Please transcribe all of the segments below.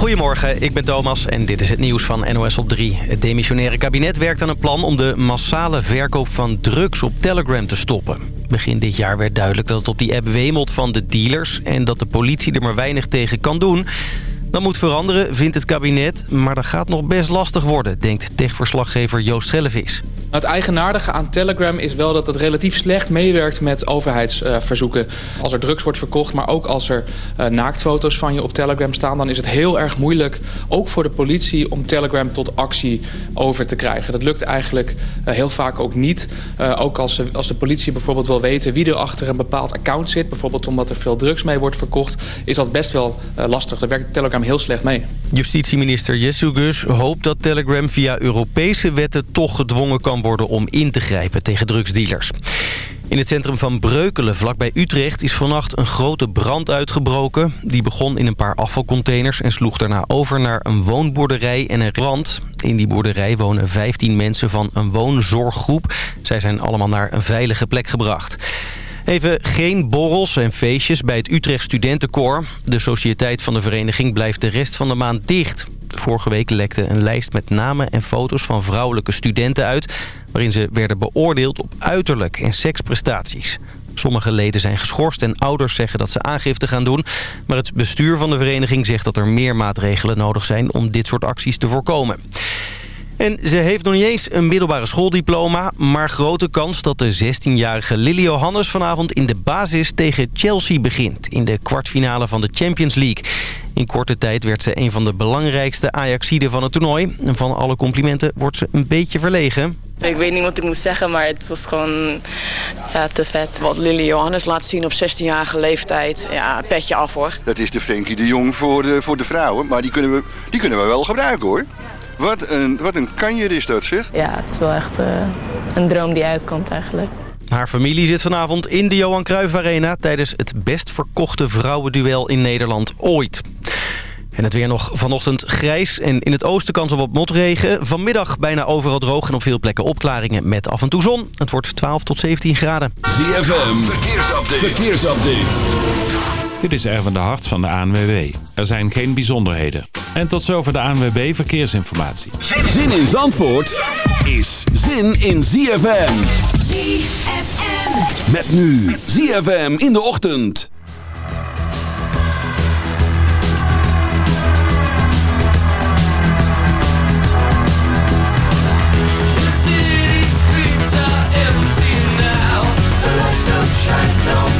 Goedemorgen, ik ben Thomas en dit is het nieuws van NOS op 3. Het demissionaire kabinet werkt aan een plan om de massale verkoop van drugs op Telegram te stoppen. Begin dit jaar werd duidelijk dat het op die app wemelt van de dealers... en dat de politie er maar weinig tegen kan doen... Dat moet veranderen, vindt het kabinet. Maar dat gaat nog best lastig worden, denkt techverslaggever Joost Schellevis. Het eigenaardige aan Telegram is wel dat het relatief slecht meewerkt met overheidsverzoeken. Als er drugs wordt verkocht, maar ook als er uh, naaktfoto's van je op Telegram staan... dan is het heel erg moeilijk, ook voor de politie, om Telegram tot actie over te krijgen. Dat lukt eigenlijk uh, heel vaak ook niet. Uh, ook als, de politie bijvoorbeeld wil weten wie er achter een bepaald account zit... bijvoorbeeld omdat er veel drugs mee wordt verkocht, is dat best wel lastig. Daar werkt Telegram heel slecht mee. Justitieminister Gus hoopt dat Telegram via Europese wetten toch gedwongen kan worden om in te grijpen tegen drugsdealers. In het centrum van Breukelen, vlakbij Utrecht, is vannacht een grote brand uitgebroken. Die begon in een paar afvalcontainers en sloeg daarna over naar een woonboerderij en een rand. In die boerderij wonen 15 mensen van een woonzorggroep. Zij zijn allemaal naar een veilige plek gebracht. Even geen borrels en feestjes bij het Utrecht Studentenkoor. De sociëteit van de vereniging blijft de rest van de maand dicht. Vorige week lekte een lijst met namen en foto's van vrouwelijke studenten uit... waarin ze werden beoordeeld op uiterlijk en seksprestaties. Sommige leden zijn geschorst en ouders zeggen dat ze aangifte gaan doen. Maar het bestuur van de vereniging zegt dat er meer maatregelen nodig zijn... om dit soort acties te voorkomen. En ze heeft nog niet eens een middelbare schooldiploma... maar grote kans dat de 16-jarige Lily Johannes vanavond in de basis tegen Chelsea begint... in de kwartfinale van de Champions League. In korte tijd werd ze een van de belangrijkste Ajaxiden van het toernooi. En van alle complimenten wordt ze een beetje verlegen. Ik weet niet wat ik moet zeggen, maar het was gewoon ja, te vet. Wat Lily Johannes laat zien op 16-jarige leeftijd, ja, petje af hoor. Dat is de Frenkie de Jong voor de, voor de vrouwen, maar die kunnen, we, die kunnen we wel gebruiken hoor. Wat een, wat een kanjer is dat, zeg. Ja, het is wel echt uh, een droom die uitkomt eigenlijk. Haar familie zit vanavond in de Johan Cruijff Arena... tijdens het best verkochte vrouwenduel in Nederland ooit. En het weer nog vanochtend grijs en in het oosten kans op wat motregen. Vanmiddag bijna overal droog en op veel plekken opklaringen met af en toe zon. Het wordt 12 tot 17 graden. ZFM, verkeersupdate. verkeersupdate. Dit is Erwin de Hart van de ANWB. Er zijn geen bijzonderheden. En tot zover de ANWB Verkeersinformatie. Zin in Zandvoort is zin in ZFM. ZFM. Met nu ZFM in de ochtend. Of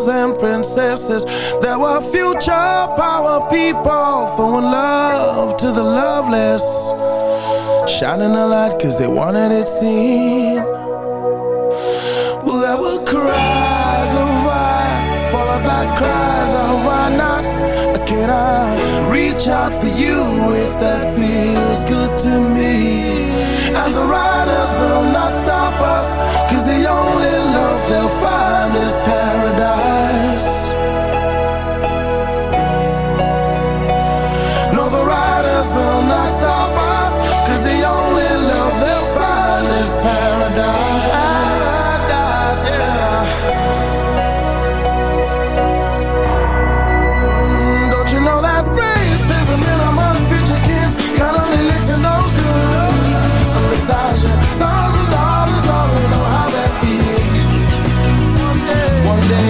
princes and princesses. There were future power people throwing love to the loveless. Shining a light cause they wanted it seen. Well, there were cries of why, followed by cries of why not? Can I reach out for you if that feels good to me? And the riders will not stop us, cause the only love they'll find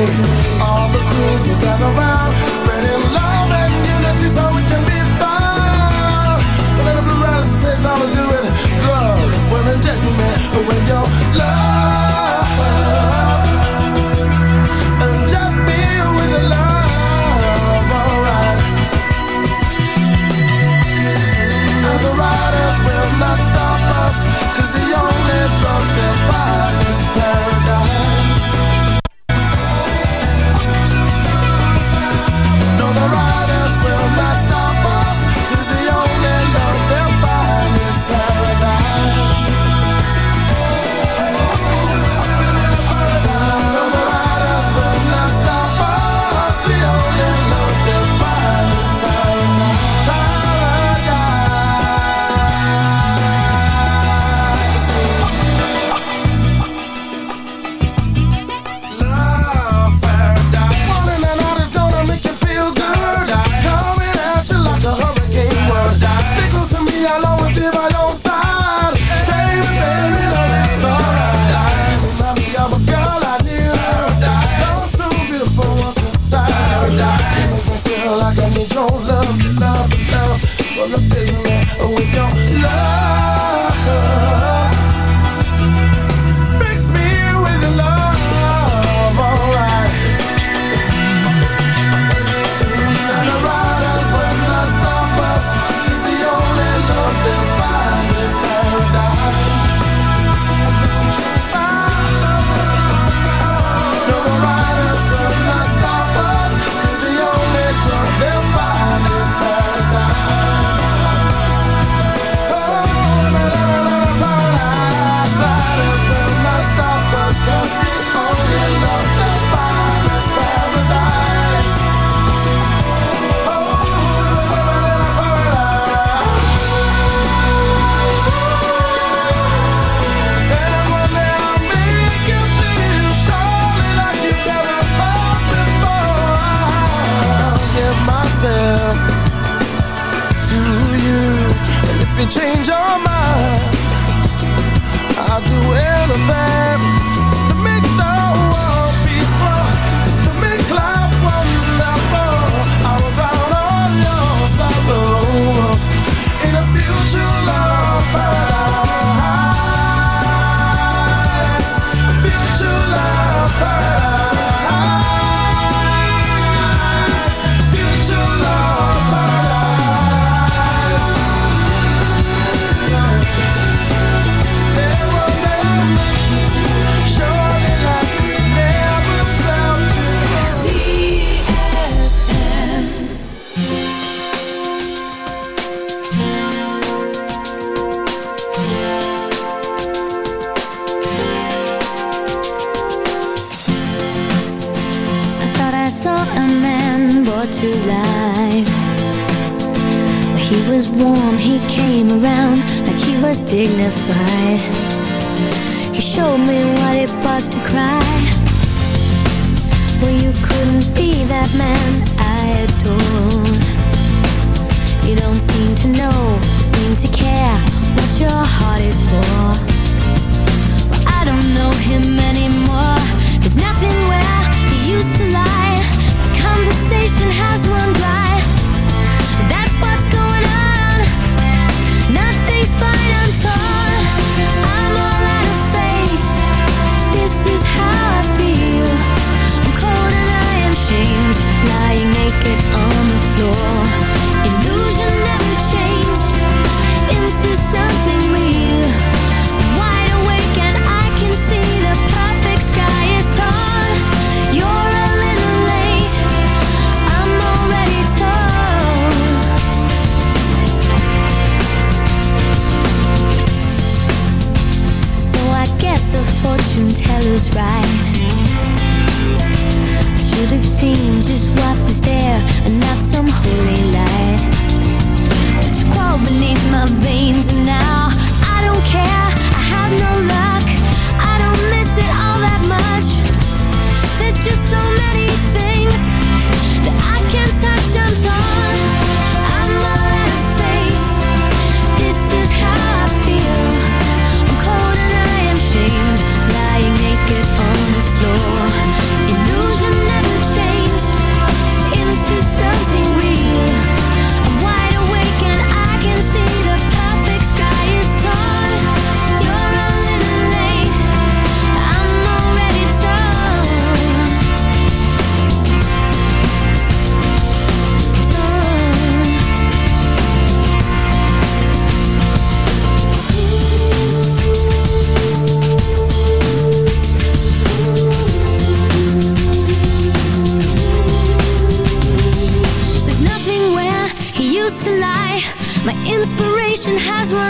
All the crews will gather round.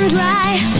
Run dry.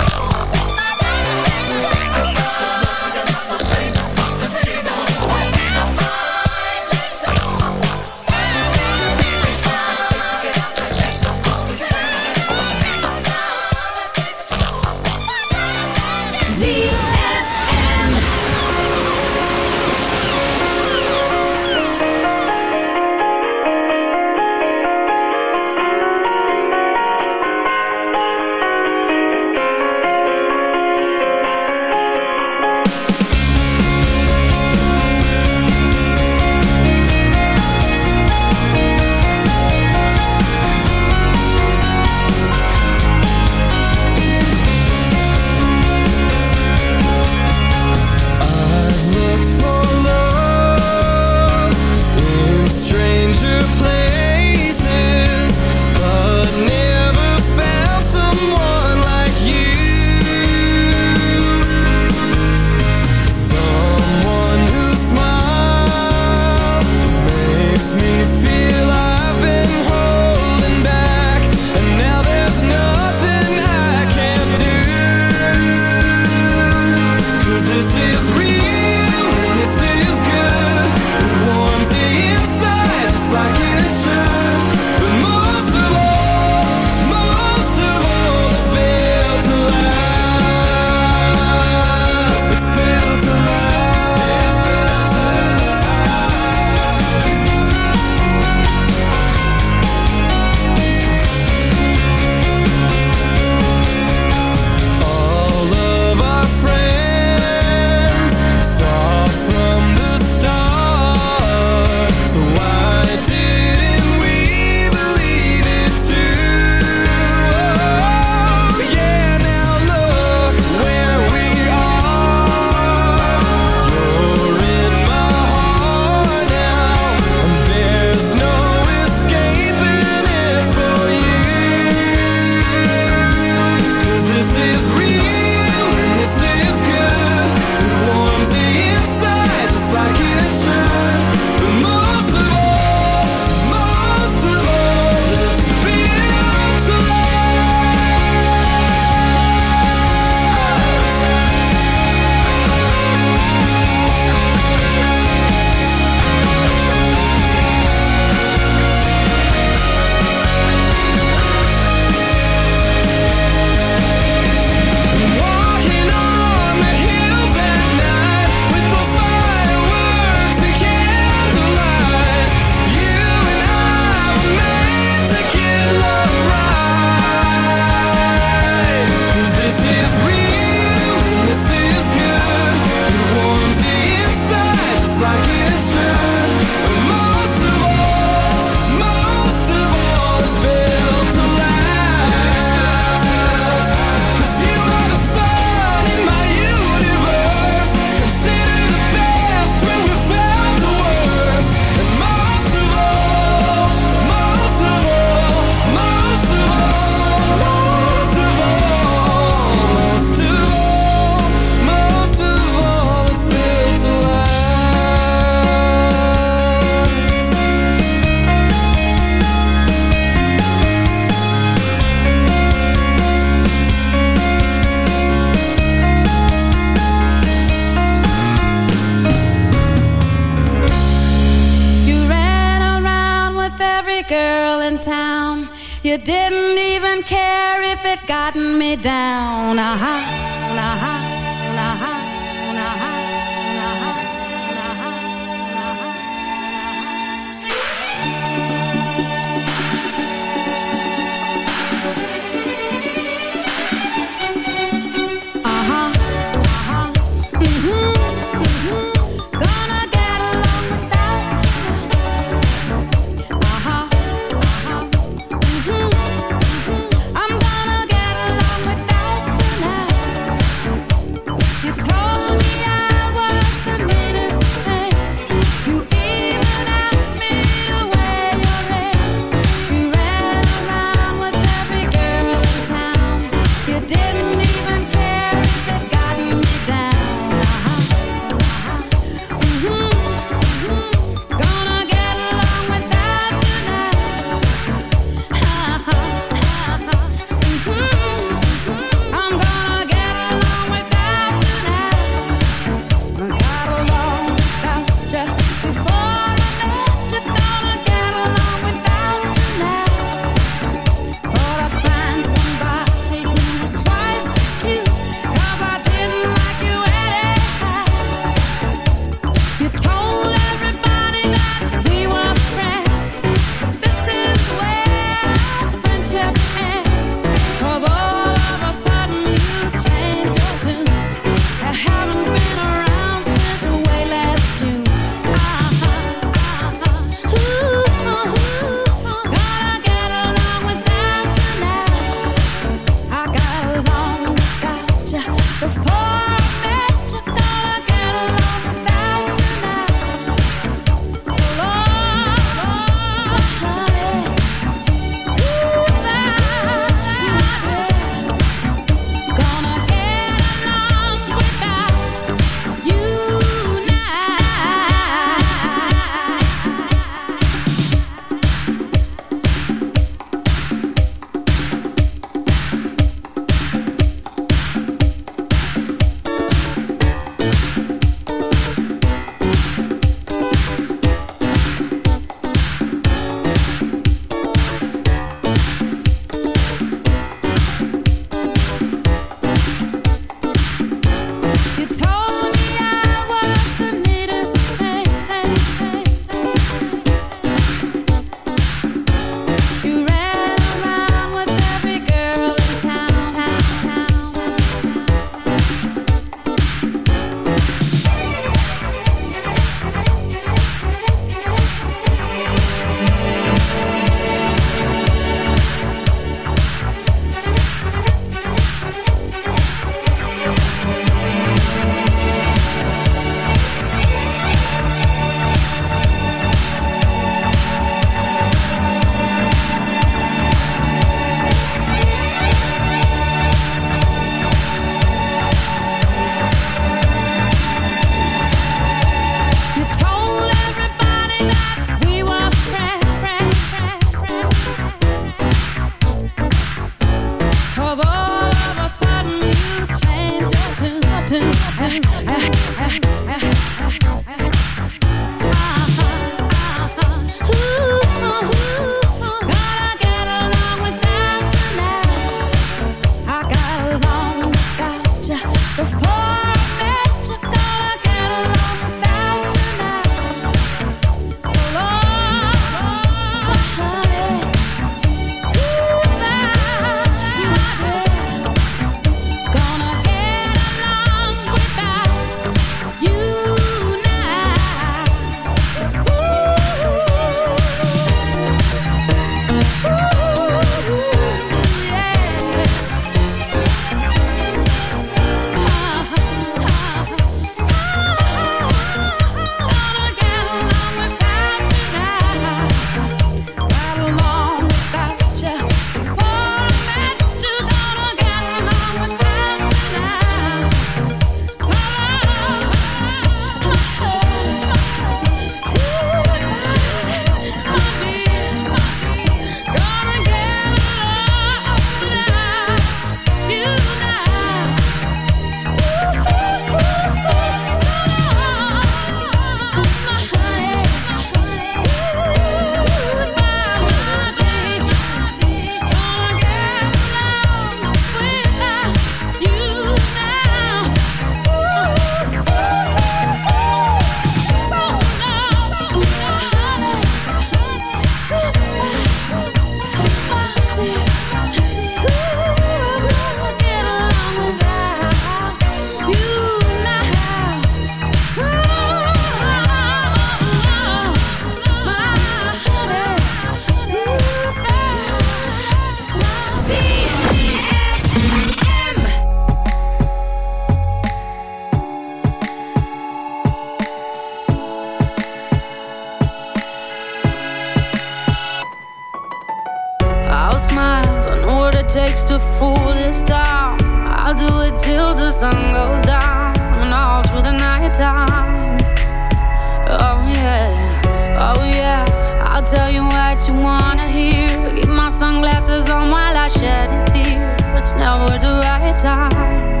now was the right time.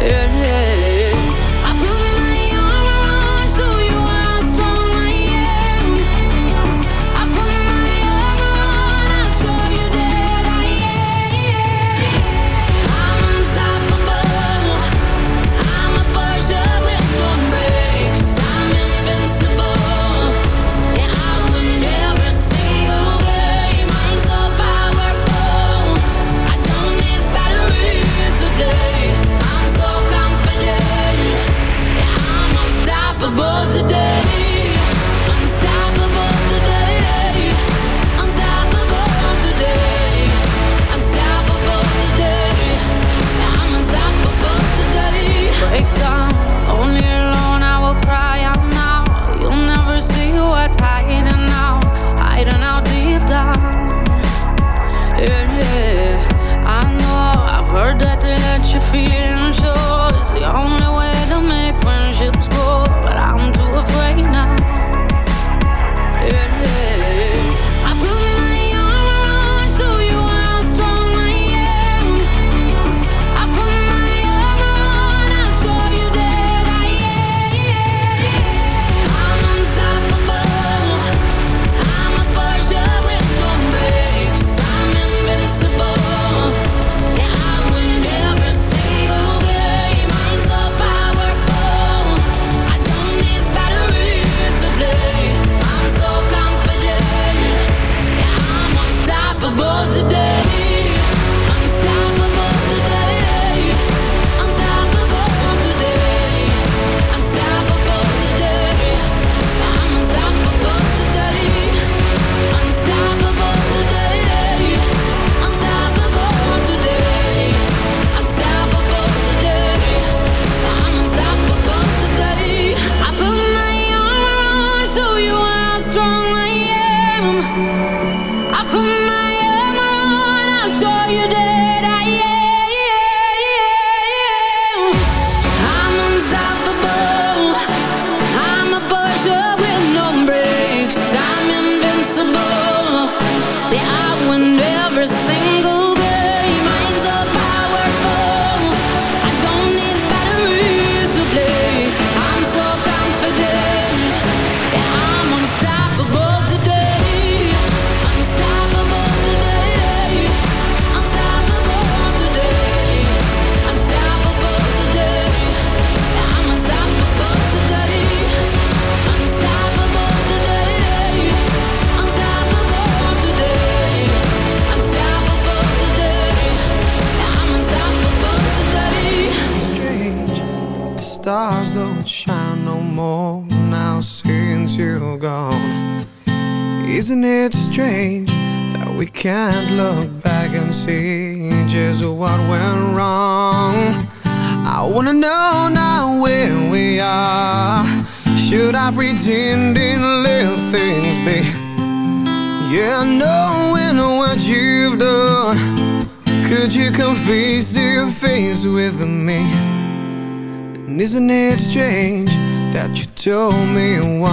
yeah. yeah.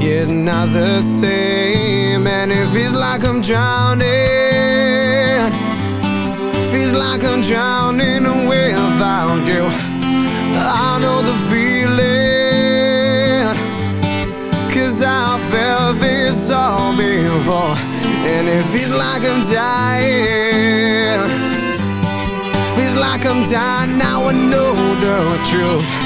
yet not the same. And it feels like I'm drowning. Feels like I'm drowning without you. I know the feeling. Cause I felt this all before. And it feels like I'm dying. Feels like I'm dying, now I know the truth.